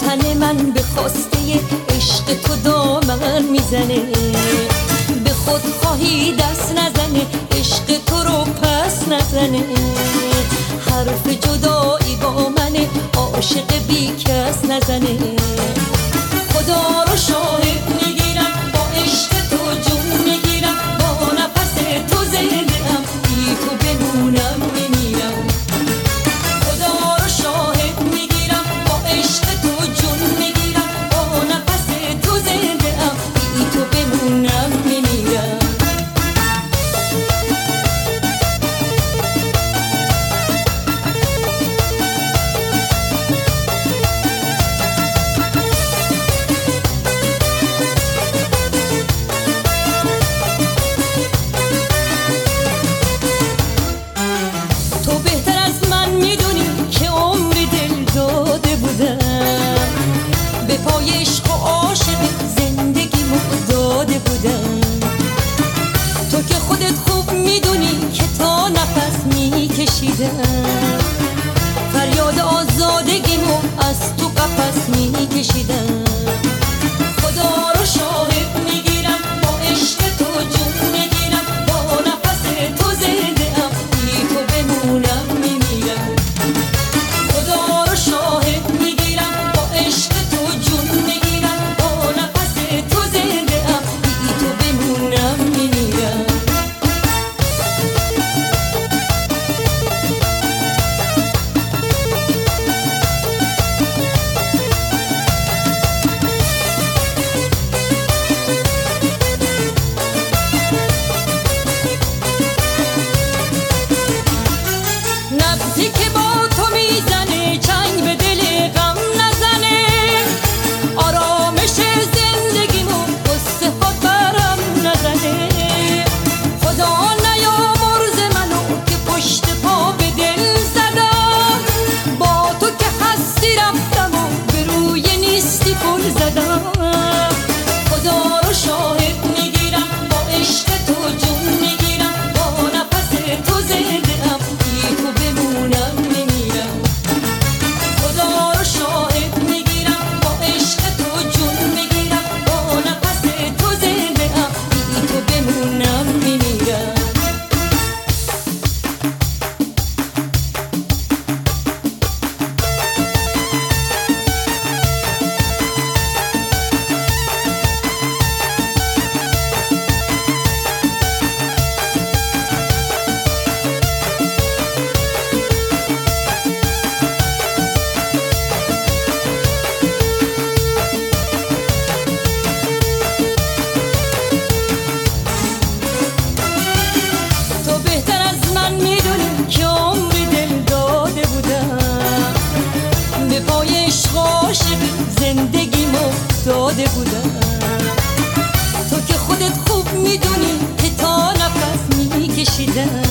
تن من به خواسته عشق تو دامن می‌زنه. به خود خواهی دست نزنه عشق تو رو پس نزنه. حرف جدایی با منه عاشق بی کس نزنه. ساده بودم. تو که خودت خوب می‌دونی که تا نفس میکشیدم.